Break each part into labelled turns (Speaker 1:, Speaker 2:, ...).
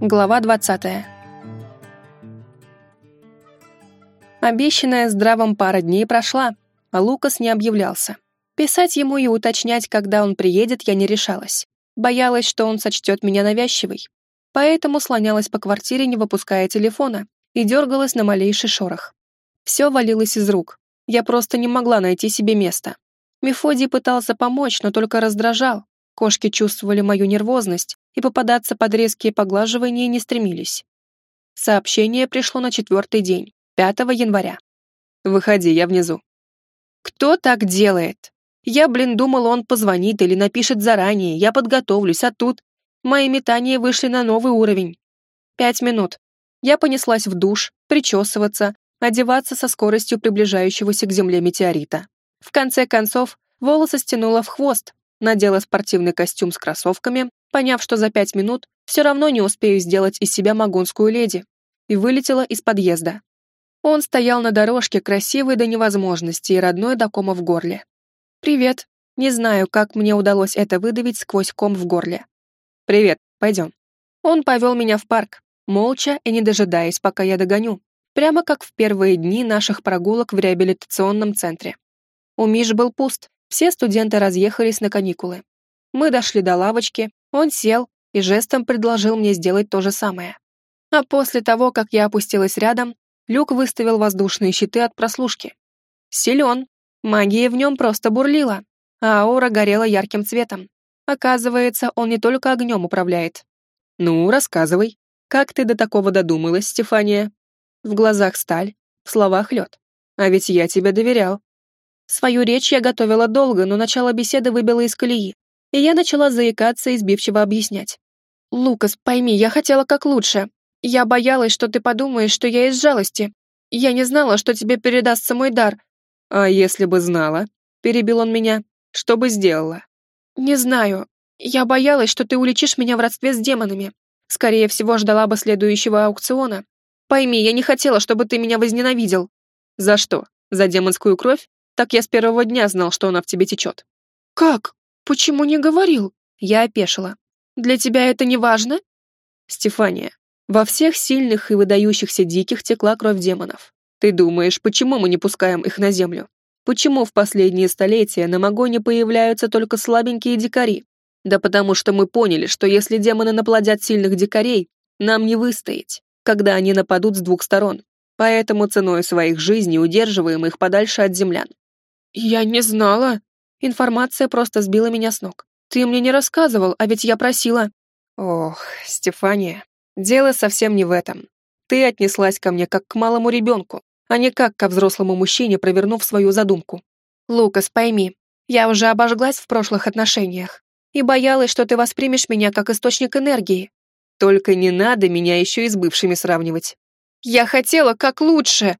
Speaker 1: Глава 20. Обещанная здравом пара дней прошла, а Лукас не объявлялся. Писать ему и уточнять, когда он приедет, я не решалась. Боялась, что он сочтет меня навязчивой. Поэтому слонялась по квартире, не выпуская телефона, и дергалась на малейший шорох. Все валилось из рук. Я просто не могла найти себе места. Мефодий пытался помочь, но только раздражал. Кошки чувствовали мою нервозность и попадаться под резкие поглаживания не стремились. Сообщение пришло на четвертый день, 5 января. «Выходи, я внизу». «Кто так делает? Я, блин, думала, он позвонит или напишет заранее, я подготовлюсь, а тут мои метания вышли на новый уровень. Пять минут. Я понеслась в душ, причесываться, одеваться со скоростью приближающегося к земле метеорита. В конце концов, волосы стянула в хвост, надела спортивный костюм с кроссовками, поняв, что за пять минут все равно не успею сделать из себя магунскую леди, и вылетела из подъезда. Он стоял на дорожке, красивый до невозможности и родной до кома в горле. «Привет. Не знаю, как мне удалось это выдавить сквозь ком в горле. Привет, пойдем». Он повел меня в парк, молча и не дожидаясь, пока я догоню, прямо как в первые дни наших прогулок в реабилитационном центре. У Миш был пуст, все студенты разъехались на каникулы. Мы дошли до лавочки, он сел и жестом предложил мне сделать то же самое. А после того, как я опустилась рядом, Люк выставил воздушные щиты от прослушки. Силен, магия в нем просто бурлила, а аура горела ярким цветом. Оказывается, он не только огнем управляет. «Ну, рассказывай, как ты до такого додумалась, Стефания?» В глазах сталь, в словах лед. А ведь я тебе доверял. Свою речь я готовила долго, но начало беседы выбило из колеи, и я начала заикаться и сбивчиво объяснять. «Лукас, пойми, я хотела как лучше. Я боялась, что ты подумаешь, что я из жалости. Я не знала, что тебе передастся мой дар». «А если бы знала?» — перебил он меня. «Что бы сделала?» «Не знаю. Я боялась, что ты уличишь меня в родстве с демонами. Скорее всего, ждала бы следующего аукциона. Пойми, я не хотела, чтобы ты меня возненавидел». «За что? За демонскую кровь? Так я с первого дня знал, что она в тебе течет». «Как? Почему не говорил?» Я опешила. «Для тебя это не важно?» «Стефания, во всех сильных и выдающихся диких текла кровь демонов. Ты думаешь, почему мы не пускаем их на землю? Почему в последние столетия на Магоне появляются только слабенькие дикари? Да потому что мы поняли, что если демоны наплодят сильных дикарей, нам не выстоять, когда они нападут с двух сторон. Поэтому ценой своих жизней удерживаем их подальше от землян. «Я не знала. Информация просто сбила меня с ног. Ты мне не рассказывал, а ведь я просила». «Ох, Стефания, дело совсем не в этом. Ты отнеслась ко мне как к малому ребенку, а не как ко взрослому мужчине, провернув свою задумку. Лукас, пойми, я уже обожглась в прошлых отношениях и боялась, что ты воспримешь меня как источник энергии. Только не надо меня еще и с бывшими сравнивать. Я хотела как лучше,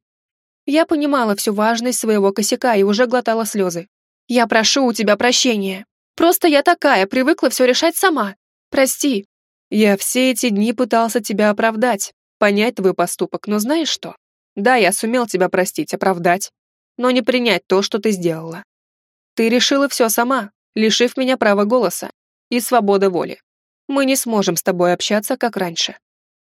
Speaker 1: я понимала всю важность своего косяка и уже глотала слезы. «Я прошу у тебя прощения. Просто я такая, привыкла все решать сама. Прости. Я все эти дни пытался тебя оправдать, понять твой поступок, но знаешь что? Да, я сумел тебя простить, оправдать, но не принять то, что ты сделала. Ты решила все сама, лишив меня права голоса и свободы воли. Мы не сможем с тобой общаться, как раньше.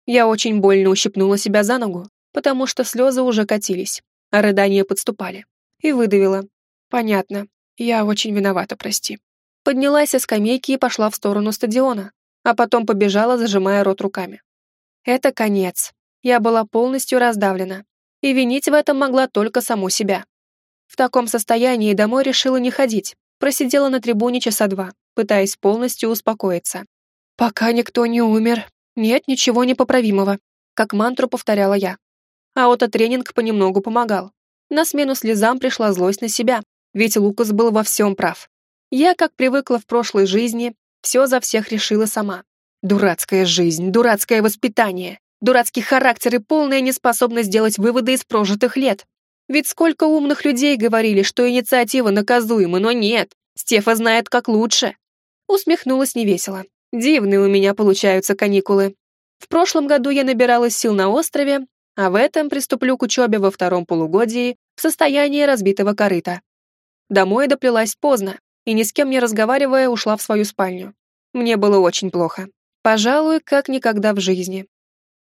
Speaker 1: Я очень больно ущипнула себя за ногу, потому что слезы уже катились, а рыдания подступали. И выдавила. «Понятно. Я очень виновата, прости». Поднялась со скамейки и пошла в сторону стадиона, а потом побежала, зажимая рот руками. Это конец. Я была полностью раздавлена. И винить в этом могла только саму себя. В таком состоянии домой решила не ходить. Просидела на трибуне часа два, пытаясь полностью успокоиться. «Пока никто не умер, нет ничего непоправимого», как мантру повторяла я. А аутотренинг понемногу помогал. На смену слезам пришла злость на себя, ведь Лукас был во всем прав. Я, как привыкла в прошлой жизни, все за всех решила сама. Дурацкая жизнь, дурацкое воспитание, дурацкий характер и полная неспособность сделать выводы из прожитых лет. Ведь сколько умных людей говорили, что инициатива наказуема, но нет, Стефа знает как лучше. Усмехнулась невесело. Дивные у меня получаются каникулы. В прошлом году я набиралась сил на острове, а в этом приступлю к учебе во втором полугодии в состоянии разбитого корыта. Домой доплелась поздно и ни с кем не разговаривая ушла в свою спальню. Мне было очень плохо. Пожалуй, как никогда в жизни.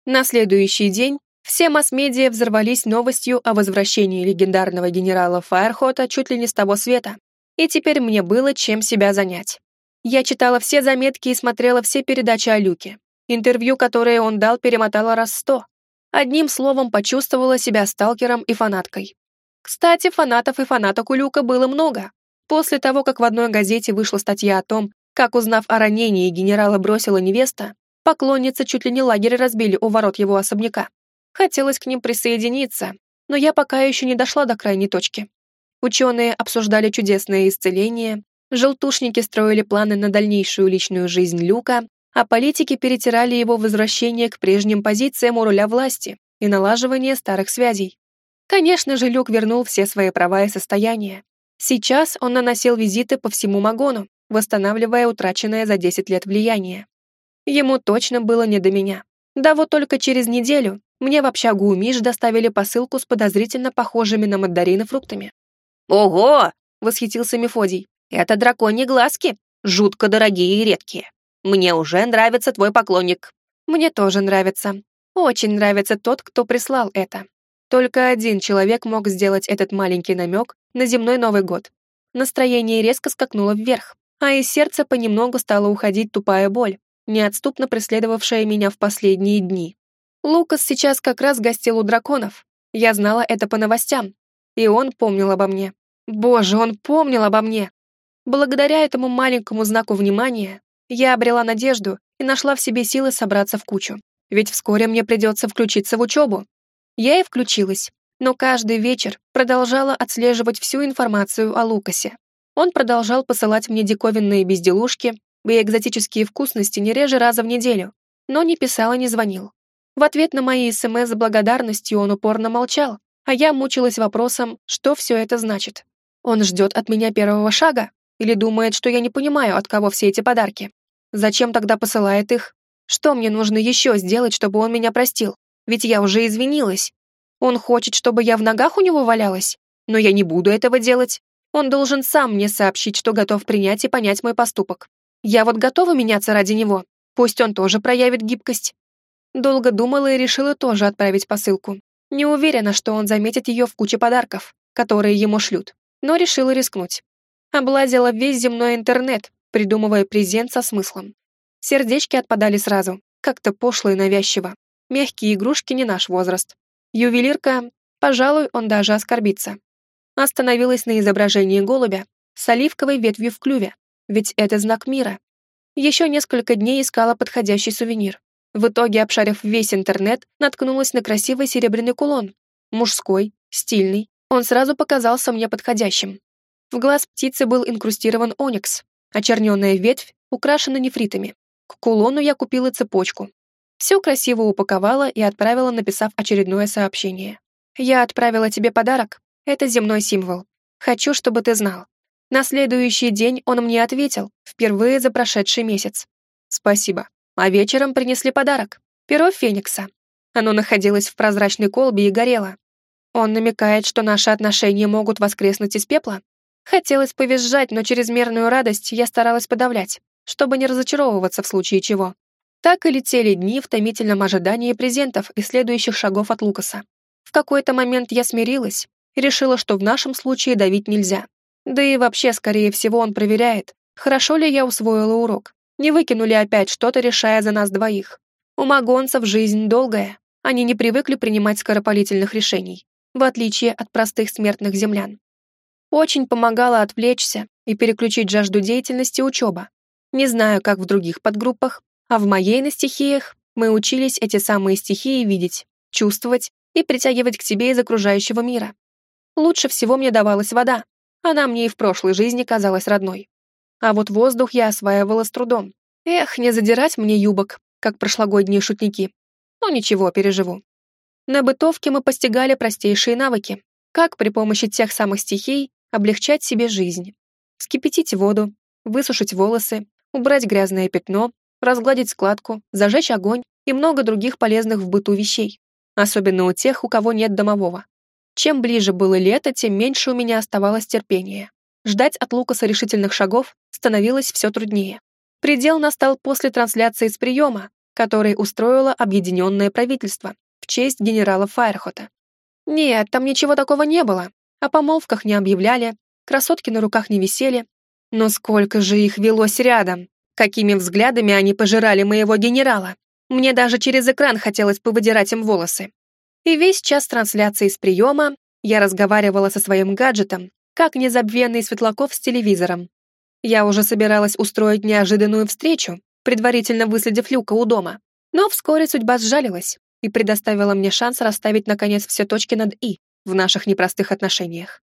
Speaker 1: На следующий день все масс-медиа взорвались новостью о возвращении легендарного генерала Фаерхота чуть ли не с того света, и теперь мне было чем себя занять. Я читала все заметки и смотрела все передачи о Люке. Интервью, которые он дал, перемотала раз сто. Одним словом, почувствовала себя сталкером и фанаткой. Кстати, фанатов и фанаток у Люка было много. После того, как в одной газете вышла статья о том, как, узнав о ранении, генерала бросила невеста, поклонницы чуть ли не лагерь разбили у ворот его особняка. Хотелось к ним присоединиться, но я пока еще не дошла до крайней точки. Ученые обсуждали чудесное исцеление, желтушники строили планы на дальнейшую личную жизнь Люка, а политики перетирали его возвращение к прежним позициям у руля власти и налаживание старых связей. Конечно же, Люк вернул все свои права и состояния. Сейчас он наносил визиты по всему Магону, восстанавливая утраченное за 10 лет влияние. Ему точно было не до меня. Да вот только через неделю мне в общагу Миш доставили посылку с подозрительно похожими на мандарины фруктами.
Speaker 2: «Ого!» — восхитился Мефодий. «Это драконьи глазки, жутко дорогие и редкие. Мне уже нравится твой поклонник».
Speaker 1: «Мне тоже нравится. Очень нравится тот, кто прислал это. Только один человек мог сделать этот маленький намек на земной Новый год. Настроение резко скакнуло вверх, а из сердца понемногу стала уходить тупая боль, неотступно преследовавшая меня в последние дни. Лукас сейчас как раз гостил у драконов. Я знала это по новостям. И он помнил обо мне. Боже, он помнил обо мне. Благодаря этому маленькому знаку внимания я обрела надежду и нашла в себе силы собраться в кучу. Ведь вскоре мне придется включиться в учебу. Я и включилась, но каждый вечер продолжала отслеживать всю информацию о Лукасе. Он продолжал посылать мне диковинные безделушки и экзотические вкусности не реже раза в неделю, но не писал и не звонил. В ответ на мои СМС с благодарностью он упорно молчал, а я мучилась вопросом, что все это значит. Он ждет от меня первого шага? Или думает, что я не понимаю, от кого все эти подарки? Зачем тогда посылает их? Что мне нужно еще сделать, чтобы он меня простил? Ведь я уже извинилась. Он хочет, чтобы я в ногах у него валялась? Но я не буду этого делать. Он должен сам мне сообщить, что готов принять и понять мой поступок. Я вот готова меняться ради него. Пусть он тоже проявит гибкость. Долго думала и решила тоже отправить посылку. Не уверена, что он заметит ее в куче подарков, которые ему шлют, но решила рискнуть. Облазила весь земной интернет, придумывая презент со смыслом. Сердечки отпадали сразу, как-то пошло и навязчиво. Мягкие игрушки не наш возраст. Ювелирка, пожалуй, он даже оскорбится. Остановилась на изображении голубя с оливковой ветвью в клюве, ведь это знак мира. Еще несколько дней искала подходящий сувенир. В итоге, обшарив весь интернет, наткнулась на красивый серебряный кулон. Мужской, стильный, он сразу показался мне подходящим. В глаз птицы был инкрустирован оникс, черненая ветвь украшена нефритами. К кулону я купила цепочку. Все красиво упаковала и отправила, написав очередное сообщение. «Я отправила тебе подарок. Это земной символ. Хочу, чтобы ты знал». На следующий день он мне ответил, впервые за прошедший месяц. «Спасибо а вечером принесли подарок — перо Феникса. Оно находилось в прозрачной колбе и горело. Он намекает, что наши отношения могут воскреснуть из пепла. Хотелось повизжать, но чрезмерную радость я старалась подавлять, чтобы не разочаровываться в случае чего. Так и летели дни в томительном ожидании презентов и следующих шагов от Лукаса. В какой-то момент я смирилась решила, что в нашем случае давить нельзя. Да и вообще, скорее всего, он проверяет, хорошо ли я усвоила урок. Не выкинули опять что-то, решая за нас двоих. У магонцев жизнь долгая. Они не привыкли принимать скоропалительных решений, в отличие от простых смертных землян. Очень помогала отвлечься и переключить жажду деятельности учеба. Не знаю, как в других подгруппах, а в моей на стихиях мы учились эти самые стихии видеть, чувствовать и притягивать к себе из окружающего мира. Лучше всего мне давалась вода. Она мне и в прошлой жизни казалась родной. А вот воздух я осваивала с трудом. Эх, не задирать мне юбок, как прошлогодние шутники. Но ничего, переживу. На бытовке мы постигали простейшие навыки. Как при помощи тех самых стихий облегчать себе жизнь. Вскипятить воду, высушить волосы, убрать грязное пятно, разгладить складку, зажечь огонь и много других полезных в быту вещей. Особенно у тех, у кого нет домового. Чем ближе было лето, тем меньше у меня оставалось терпения. Ждать от Лукаса решительных шагов становилось все труднее. Предел настал после трансляции с приема, который устроило объединенное правительство в честь генерала Файрхота. Нет, там ничего такого не было. О помолвках не объявляли, красотки на руках не висели. Но сколько же их велось рядом! Какими взглядами они пожирали моего генерала! Мне даже через экран хотелось повыдирать им волосы. И весь час трансляции с приема я разговаривала со своим гаджетом, как незабвенный Светлаков с телевизором. Я уже собиралась устроить неожиданную встречу, предварительно выследив Люка у дома. Но вскоре судьба сжалилась и предоставила мне шанс расставить, наконец, все точки над «и» в наших непростых отношениях.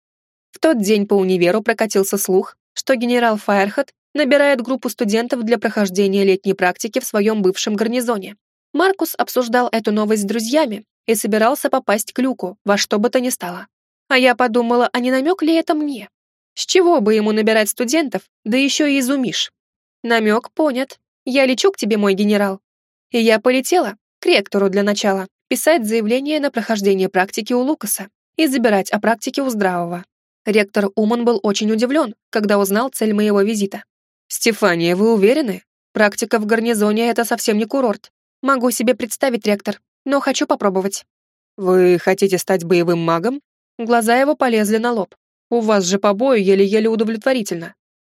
Speaker 1: В тот день по универу прокатился слух, что генерал Файерхат набирает группу студентов для прохождения летней практики в своем бывшем гарнизоне. Маркус обсуждал эту новость с друзьями и собирался попасть к Люку во что бы то ни стало. А я подумала, а не намек ли это мне? С чего бы ему набирать студентов, да еще и изумишь? Намек понят. Я лечу к тебе, мой генерал. И я полетела, к ректору для начала, писать заявление на прохождение практики у Лукаса и забирать о практике у Здравого. Ректор Уман был очень удивлен, когда узнал цель моего визита. «Стефания, вы уверены? Практика в гарнизоне — это совсем не курорт. Могу себе представить, ректор, но хочу попробовать». «Вы хотите стать боевым магом?» Глаза его полезли на лоб. «У вас же по бою еле-еле удовлетворительно».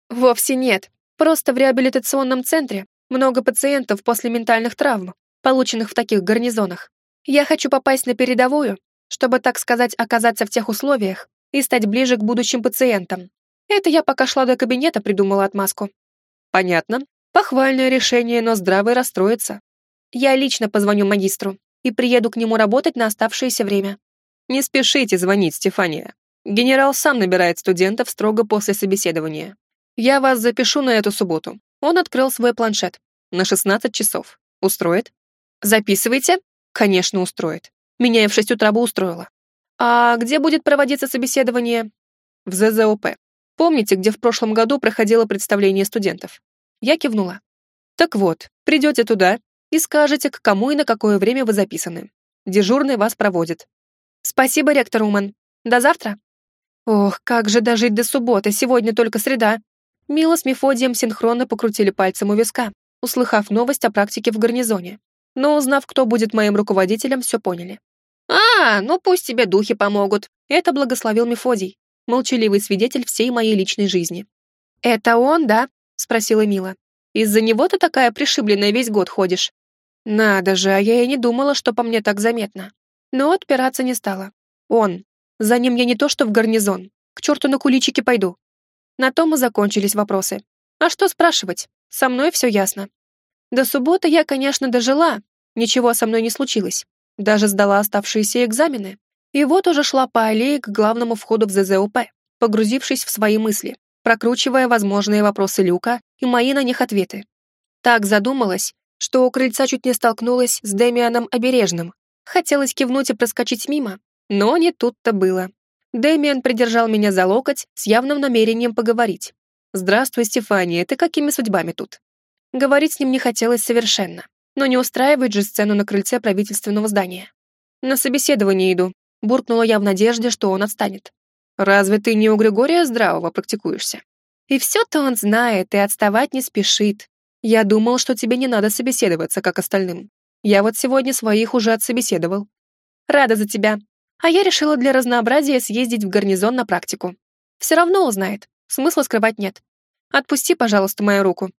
Speaker 1: «Вовсе нет. Просто в реабилитационном центре много пациентов после ментальных травм, полученных в таких гарнизонах. Я хочу попасть на передовую, чтобы, так сказать, оказаться в тех условиях и стать ближе к будущим пациентам. Это я пока шла до кабинета, придумала отмазку. Понятно. Похвальное решение, но здравый расстроится. Я лично позвоню магистру и приеду к нему работать на оставшееся время. Не спешите звонить, Стефания. Генерал сам набирает студентов строго после собеседования. Я вас запишу на эту субботу. Он открыл свой планшет. На 16 часов. Устроит? Записывайте? Конечно, устроит. Меня и в 6 утра бы устроило. А где будет проводиться собеседование? В ЗЗОП. Помните, где в прошлом году проходило представление студентов? Я кивнула. Так вот, придете туда и скажете, к кому и на какое время вы записаны. Дежурный вас проводит. Спасибо, ректор Уман. До завтра. Ох, как же дожить до субботы, сегодня только среда. Мила с Мефодием синхронно покрутили пальцем у виска, услыхав новость о практике в гарнизоне. Но узнав, кто будет моим руководителем, все поняли. «А, ну пусть тебе духи помогут», — это благословил Мефодий, молчаливый свидетель всей моей личной жизни. «Это он, да?» — спросила Мила. «Из-за него ты такая пришибленная весь год ходишь?» «Надо же, а я и не думала, что по мне так заметно». Но отпираться не стала. «Он. За ним я не то что в гарнизон. К черту на куличики пойду. На том и закончились вопросы. А что спрашивать? Со мной все ясно. До субботы я, конечно, дожила. Ничего со мной не случилось. Даже сдала оставшиеся экзамены. И вот уже шла по аллее к главному входу в ЗЗОП, погрузившись в свои мысли, прокручивая возможные вопросы Люка и мои на них ответы. Так задумалась, что у крыльца чуть не столкнулась с Демианом Обережным. Хотелось кивнуть и проскочить мимо, но не тут-то было. Дэмиан придержал меня за локоть с явным намерением поговорить. «Здравствуй, Стефания, ты какими судьбами тут?» Говорить с ним не хотелось совершенно, но не устраивать же сцену на крыльце правительственного здания. «На собеседование иду», — буркнула я в надежде, что он отстанет. «Разве ты не у Григория Здравого практикуешься?» «И все-то он знает и отставать не спешит. Я думал, что тебе не надо собеседоваться, как остальным. Я вот сегодня своих уже отсобеседовал. Рада за тебя, а я решила для разнообразия съездить в гарнизон на практику. Все равно узнает, смысла скрывать нет. Отпусти, пожалуйста, мою руку.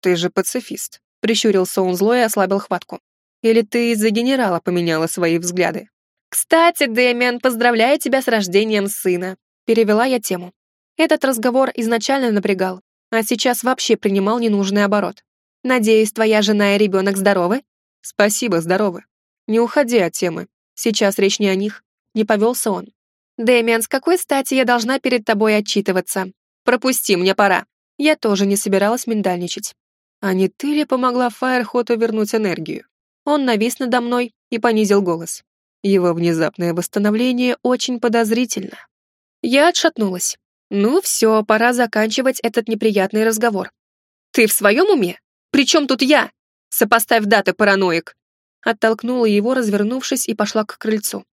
Speaker 1: Ты же пацифист. Прищурился он зло и ослабил хватку. Или ты из-за генерала поменяла свои взгляды? Кстати, Дэмиан, поздравляю тебя с рождением сына. Перевела я тему. Этот разговор изначально напрягал, а сейчас вообще принимал ненужный оборот. Надеюсь, твоя жена и ребенок здоровы? Спасибо, здоровы. Не уходи от темы. Сейчас речь не о них. Не повелся он. «Дэмиан, с какой стати я должна перед тобой отчитываться? Пропусти, мне пора». Я тоже не собиралась миндальничать. А не ты ли помогла Фаерхоту вернуть энергию? Он навис надо мной и понизил голос. Его внезапное восстановление очень подозрительно. Я отшатнулась. Ну все, пора заканчивать этот неприятный разговор. Ты в своем уме? Причем тут я? Сопоставь даты, параноик. Оттолкнула его, развернувшись, и пошла к крыльцу.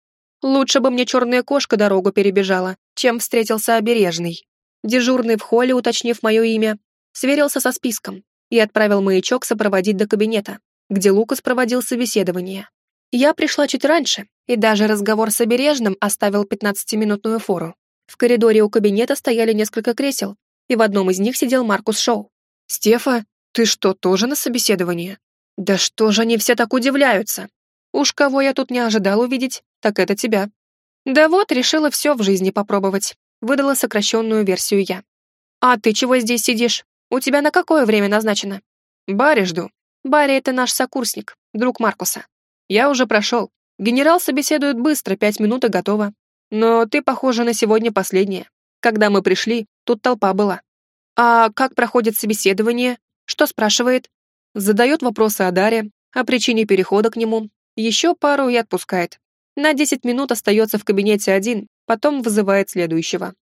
Speaker 1: Лучше бы мне черная кошка дорогу перебежала, чем встретился обережный. Дежурный в холле, уточнив мое имя, сверился со списком. И отправил маячок сопроводить до кабинета, где Лукас проводил собеседование. Я пришла чуть раньше, и даже разговор с обережным оставил 15-минутную фору. В коридоре у кабинета стояли несколько кресел, и в одном из них сидел Маркус Шоу. «Стефа, ты что, тоже на собеседовании?» «Да что же они все так удивляются? Уж кого я тут не ожидал увидеть, так это тебя». «Да вот, решила все в жизни попробовать», — выдала сокращенную версию я. «А ты чего здесь сидишь? У тебя на какое время назначено?» «Барри жду». «Барри — это наш сокурсник, друг Маркуса. Я уже прошел. Генерал собеседует быстро, пять минут и готово. Но ты, похоже, на сегодня последняя. Когда мы пришли, тут толпа была. А как проходит собеседование? Что спрашивает? Задает вопросы о Даре, о причине перехода к нему. Еще пару и отпускает. На десять минут остается в кабинете один, потом вызывает следующего.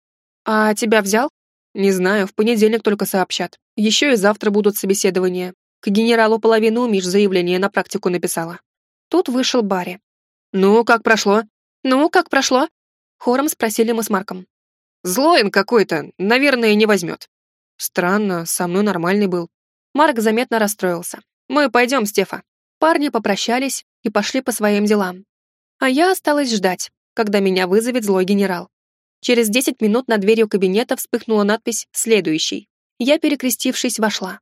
Speaker 1: А тебя взял? Не знаю, в понедельник только сообщат. Еще и завтра будут собеседования. К генералу половину Миш заявление на практику написала. Тут вышел Барри. «Ну, как прошло?» «Ну, как прошло?» Хором спросили мы с Марком. «Злой он какой-то, наверное, не возьмет». «Странно, со мной нормальный был». Марк заметно расстроился. «Мы пойдем, Стефа». Парни попрощались и пошли по своим делам. А я осталась ждать, когда меня вызовет злой генерал. Через 10 минут над дверью кабинета вспыхнула надпись «Следующий». Я, перекрестившись, вошла.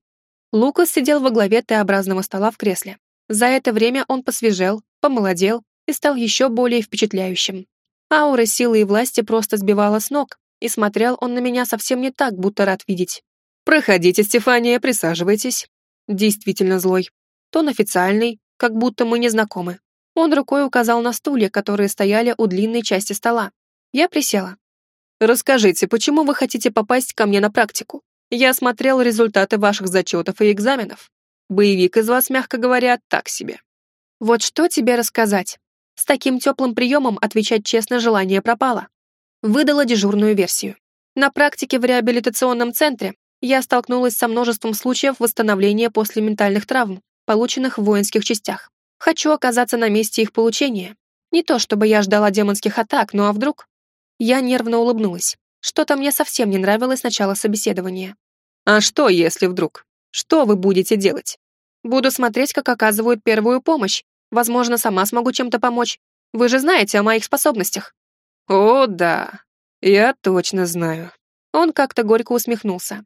Speaker 1: Лукас сидел во главе Т-образного стола в кресле. За это время он посвежел, помолодел и стал еще более впечатляющим. Аура силы и власти просто сбивала с ног, и смотрел он на меня совсем не так, будто рад видеть. «Проходите, Стефания, присаживайтесь». Действительно злой. Тон официальный, как будто мы не знакомы. Он рукой указал на стулья, которые стояли у длинной части стола. Я присела. «Расскажите, почему вы хотите попасть ко мне на практику? Я смотрел результаты ваших зачетов и экзаменов. Боевик из вас, мягко говоря, так себе. Вот что тебе рассказать? С таким теплым приемом отвечать честно желание пропало. Выдала дежурную версию. На практике в реабилитационном центре я столкнулась со множеством случаев восстановления после ментальных травм, полученных в воинских частях. Хочу оказаться на месте их получения. Не то чтобы я ждала демонских атак, ну а вдруг? Я нервно улыбнулась. Что-то мне совсем не нравилось начало собеседования. А что, если вдруг? Что вы будете делать? Буду смотреть, как оказывают первую помощь. Возможно, сама смогу чем-то помочь. Вы же знаете о моих способностях. О, да. Я точно знаю. Он как-то горько усмехнулся.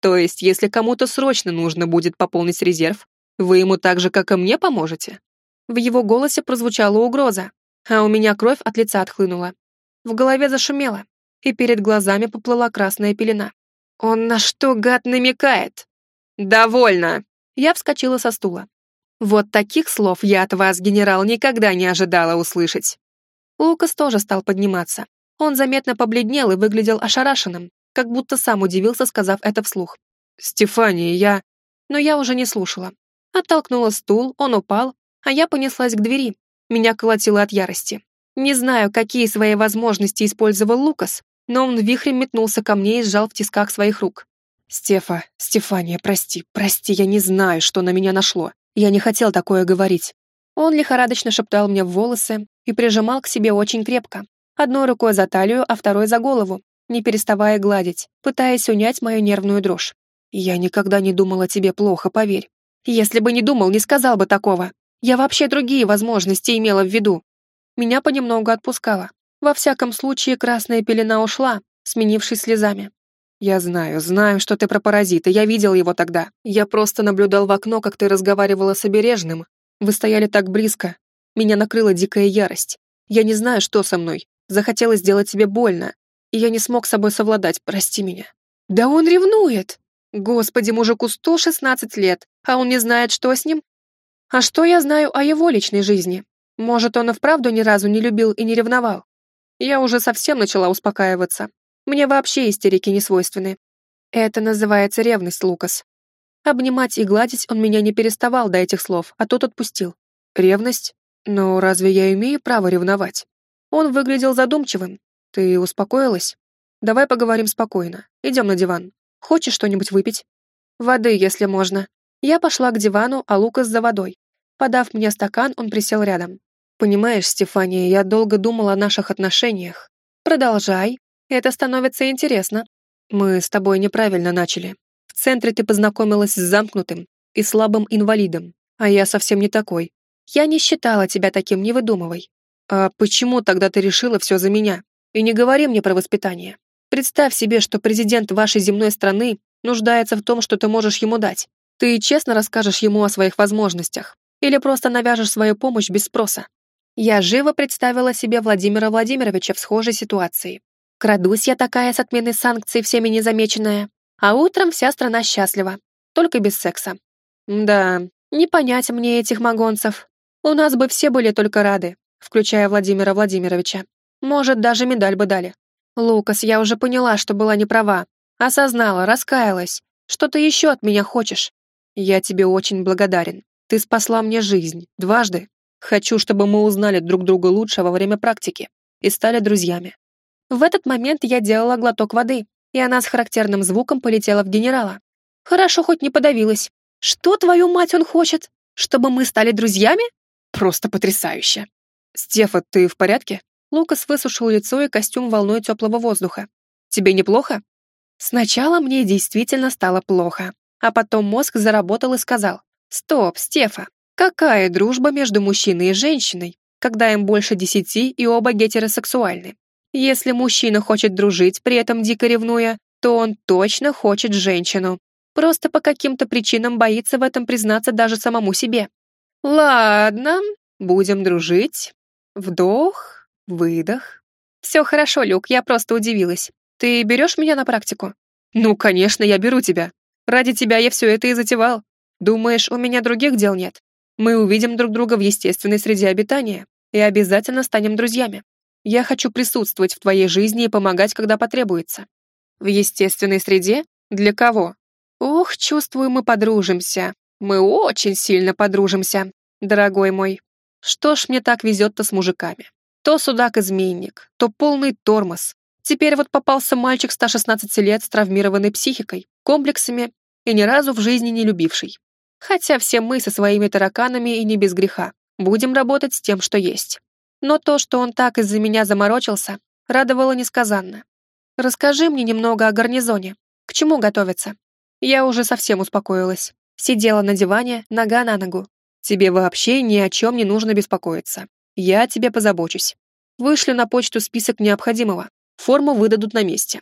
Speaker 1: То есть, если кому-то срочно нужно будет пополнить резерв, вы ему так же, как и мне, поможете? В его голосе прозвучала угроза, а у меня кровь от лица отхлынула. В голове зашумело, и перед глазами поплыла красная пелена. Он на что, гад, намекает? «Довольно!» Я вскочила со стула. «Вот таких слов я от вас, генерал, никогда не ожидала услышать». Лукас тоже стал подниматься. Он заметно побледнел и выглядел ошарашенным, как будто сам удивился, сказав это вслух. «Стефания, я...» Но я уже не слушала. Оттолкнула стул, он упал, а я понеслась к двери. Меня колотило от ярости. Не знаю, какие свои возможности использовал Лукас, но он вихрем метнулся ко мне и сжал в тисках своих рук. «Стефа, Стефания, прости, прости, я не знаю, что на меня нашло. Я не хотел такое говорить». Он лихорадочно шептал мне в волосы и прижимал к себе очень крепко. Одной рукой за талию, а второй за голову, не переставая гладить, пытаясь унять мою нервную дрожь. «Я никогда не думал о тебе плохо, поверь. Если бы не думал, не сказал бы такого. Я вообще другие возможности имела в виду». Меня понемногу отпускало. Во всяком случае, красная пелена ушла, сменившись слезами. «Я знаю, знаю, что ты про паразита, я видел его тогда. Я просто наблюдал в окно, как ты разговаривала с обережным. Вы стояли так близко. Меня накрыла дикая ярость. Я не знаю, что со мной. Захотелось сделать тебе больно. И я не смог с собой совладать, прости меня». «Да он ревнует!» «Господи, мужику 116 лет, а он не знает, что с ним?» «А что я знаю о его личной жизни? Может, он и вправду ни разу не любил и не ревновал?» Я уже совсем начала успокаиваться. Мне вообще истерики не свойственны. Это называется ревность, Лукас. Обнимать и гладить он меня не переставал до этих слов, а тот отпустил. Ревность? Но разве я имею право ревновать? Он выглядел задумчивым. Ты успокоилась? Давай поговорим спокойно. Идем на диван. Хочешь что-нибудь выпить? Воды, если можно. Я пошла к дивану, а Лукас за водой. Подав мне стакан, он присел рядом. Понимаешь, Стефания, я долго думала о наших отношениях. Продолжай, это становится интересно. Мы с тобой неправильно начали. В центре ты познакомилась с замкнутым и слабым инвалидом, а я совсем не такой. Я не считала тебя таким, не выдумывай. А почему тогда ты решила все за меня? И не говори мне про воспитание. Представь себе, что президент вашей земной страны нуждается в том, что ты можешь ему дать. Ты честно расскажешь ему о своих возможностях или просто навяжешь свою помощь без спроса. Я живо представила себе Владимира Владимировича в схожей ситуации. Крадусь я такая с отменой санкций, всеми незамеченная, а утром вся страна счастлива, только без секса. Да, не понять мне этих магонцев. У нас бы все были только рады, включая Владимира Владимировича. Может, даже медаль бы дали. Лукас, я уже поняла, что была не права. Осознала, раскаялась. Что ты еще от меня хочешь? Я тебе очень благодарен. Ты спасла мне жизнь. Дважды. Хочу, чтобы мы узнали друг друга лучше во время практики и стали друзьями. В этот момент я делала глоток воды, и она с характерным звуком полетела в генерала. Хорошо, хоть не подавилась. Что, твою мать, он хочет? Чтобы мы стали друзьями? Просто потрясающе. Стефа, ты в порядке? Лукас высушил лицо и костюм волной теплого воздуха. Тебе неплохо? Сначала мне действительно стало плохо, а потом мозг заработал и сказал, «Стоп, Стефа, какая дружба между мужчиной и женщиной, когда им больше десяти и оба гетеросексуальны? Если мужчина хочет дружить, при этом дико ревнуя, то он точно хочет женщину. Просто по каким-то причинам боится в этом признаться даже самому себе. Ладно, будем дружить. Вдох, выдох. Все хорошо, Люк, я просто удивилась. Ты берешь меня на практику? Ну, конечно, я беру тебя. Ради тебя я все это и затевал. Думаешь, у меня других дел нет? Мы увидим друг друга в естественной среде обитания и обязательно станем друзьями. Я хочу присутствовать в твоей жизни и помогать, когда потребуется. В естественной среде? Для кого? Ох, чувствую, мы подружимся. Мы очень сильно подружимся, дорогой мой. Что ж мне так везет-то с мужиками? То судак-изменник, то полный тормоз. Теперь вот попался мальчик 116 лет с травмированной психикой, комплексами и ни разу в жизни не любивший. Хотя все мы со своими тараканами и не без греха. Будем работать с тем, что есть. Но то, что он так из-за меня заморочился, радовало несказанно. Расскажи мне немного о гарнизоне. К чему готовиться? Я уже совсем успокоилась. Сидела на диване, нога на ногу. Тебе вообще ни о чем не нужно беспокоиться. Я о тебе позабочусь. Вышлю на почту список необходимого. Форму выдадут на месте.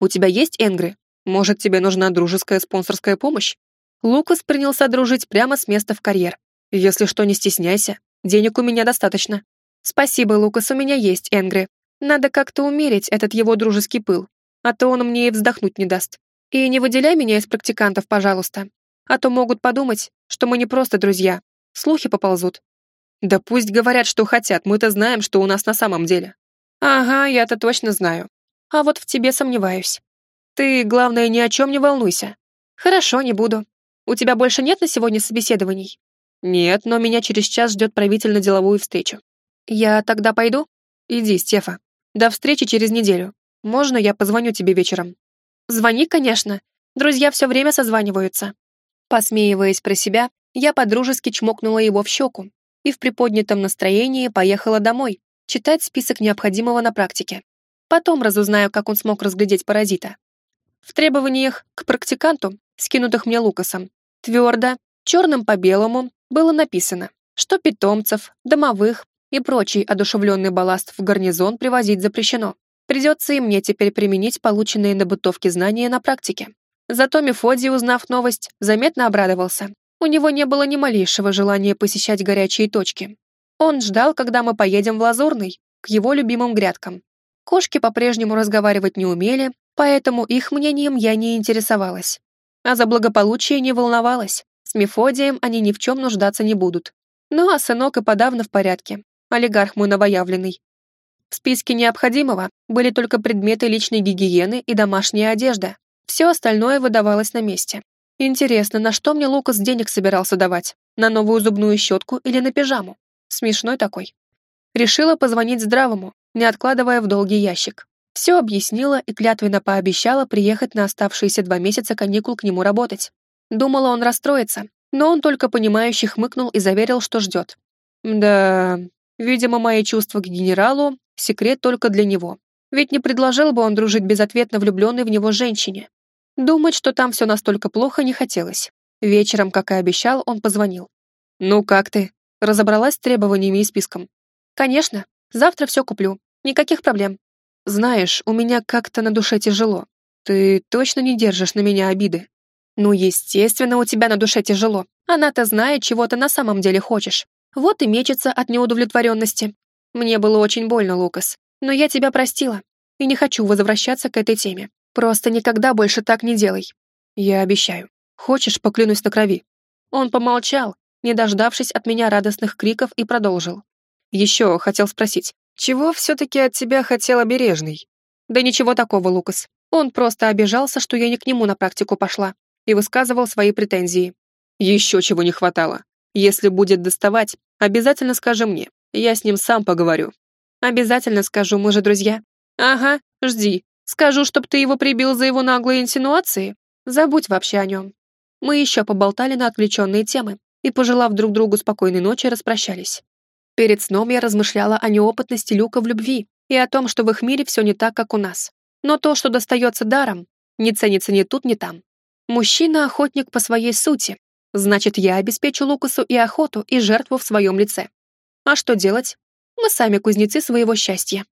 Speaker 1: У тебя есть энгры? Может, тебе нужна дружеская спонсорская помощь? Лукас принялся дружить прямо с места в карьер. Если что, не стесняйся. Денег у меня достаточно. Спасибо, Лукас, у меня есть энгры. Надо как-то умерить этот его дружеский пыл, а то он мне и вздохнуть не даст. И не выделяй меня из практикантов, пожалуйста, а то могут подумать, что мы не просто друзья. Слухи поползут. Да пусть говорят, что хотят, мы-то знаем, что у нас на самом деле. Ага, я-то точно знаю. А вот в тебе сомневаюсь. Ты, главное, ни о чем не волнуйся. Хорошо, не буду. У тебя больше нет на сегодня собеседований? Нет, но меня через час ждет правитель на деловую встречу. «Я тогда пойду?» «Иди, Стефа. До встречи через неделю. Можно я позвоню тебе вечером?» «Звони, конечно. Друзья все время созваниваются». Посмеиваясь про себя, я подружески чмокнула его в щеку и в приподнятом настроении поехала домой читать список необходимого на практике. Потом разузнаю, как он смог разглядеть паразита. В требованиях к практиканту, скинутых мне Лукасом, твердо, черным по белому, было написано, что питомцев, домовых, и прочий одушевленный балласт в гарнизон привозить запрещено. Придется и мне теперь применить полученные на бытовке знания на практике. Зато Мефодий, узнав новость, заметно обрадовался. У него не было ни малейшего желания посещать горячие точки. Он ждал, когда мы поедем в Лазурный, к его любимым грядкам. Кошки по-прежнему разговаривать не умели, поэтому их мнением я не интересовалась. А за благополучие не волновалась. С Мефодием они ни в чем нуждаться не будут. Ну а сынок и подавно в порядке олигарх мой новоявленный. В списке необходимого были только предметы личной гигиены и домашняя одежда. Все остальное выдавалось на месте. Интересно, на что мне Лукас денег собирался давать? На новую зубную щетку или на пижаму? Смешной такой. Решила позвонить здравому, не откладывая в долгий ящик. Все объяснила и клятвенно пообещала приехать на оставшиеся два месяца каникул к нему работать. Думала, он расстроится, но он только понимающе хмыкнул и заверил, что ждет. Да, Видимо, мои чувства к генералу — секрет только для него. Ведь не предложил бы он дружить безответно влюбленной в него женщине. Думать, что там все настолько плохо, не хотелось. Вечером, как и обещал, он позвонил. «Ну как ты?» Разобралась с требованиями и списком. «Конечно. Завтра все куплю. Никаких проблем. Знаешь, у меня как-то на душе тяжело. Ты точно не держишь на меня обиды?» «Ну, естественно, у тебя на душе тяжело. Она-то знает, чего ты на самом деле хочешь. Вот и мечется от неудовлетворенности. Мне было очень больно, Лукас. Но я тебя простила. И не хочу возвращаться к этой теме. Просто никогда больше так не делай. Я обещаю. Хочешь, поклянусь на крови?» Он помолчал, не дождавшись от меня радостных криков, и продолжил. «Еще хотел спросить, чего все-таки от тебя хотел обережный?» «Да ничего такого, Лукас. Он просто обижался, что я не к нему на практику пошла, и высказывал свои претензии. Еще чего не хватало. Если будет доставать, обязательно скажи мне. Я с ним сам поговорю. Обязательно скажу, мы же друзья. Ага, жди. Скажу, чтоб ты его прибил за его наглые инсинуации. Забудь вообще о нем. Мы еще поболтали на отвлеченные темы и, пожелав друг другу спокойной ночи, распрощались. Перед сном я размышляла о неопытности Люка в любви и о том, что в их мире все не так, как у нас. Но то, что достается даром, не ценится ни тут, ни там. Мужчина — охотник по своей сути. Значит, я обеспечу Лукасу и охоту, и жертву в своем лице. А что делать? Мы сами кузнецы своего счастья.